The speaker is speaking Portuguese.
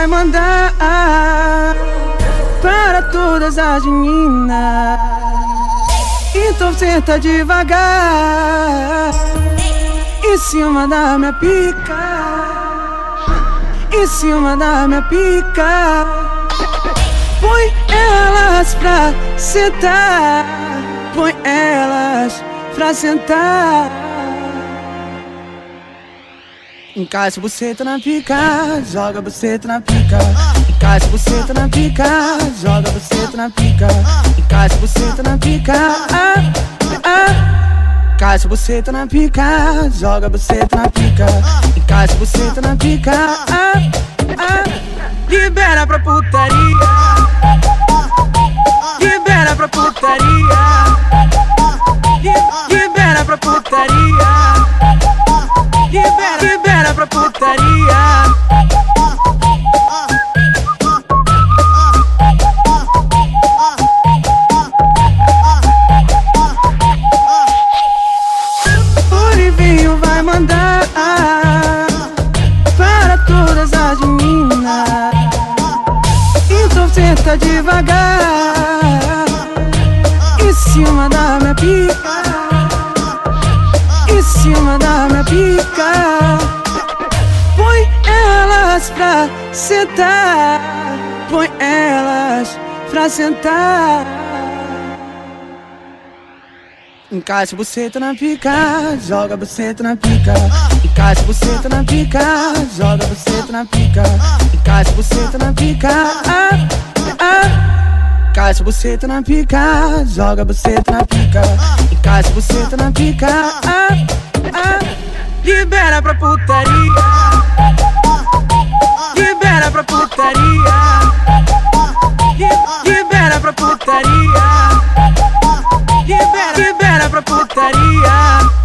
Vai mandar para todas as meninas. Então senta devagar em cima da minha pica, em cima da minha pica. Põe elas pra sentar, põe elas pra sentar. Encaixa você tá na pica, joga você tá na pica. Encaixa você tá na pica, joga você tá na pica. Encaixa tá na pica. Ah, ah. Encaixa você tá na pica, joga você tá na pica. Encaixa tá na pica. Ah, ah. Libera pra putaria. Libera pra putaria. Senta devagar em cima da minha pica, em cima da minha pica. Põe elas pra sentar, põe elas pra sentar. Encaixa tá na pica, joga tá na pica. Encaixa tá na pica, joga tá na pica. Encaixa tá na pica ah. Encaixa você tá na pica, joga você tá na pica. Encaixa você tá na pica, ah, ah. Libera pra putaria. Libera pra putaria. Libera pra putaria. Libera, libera pra putaria.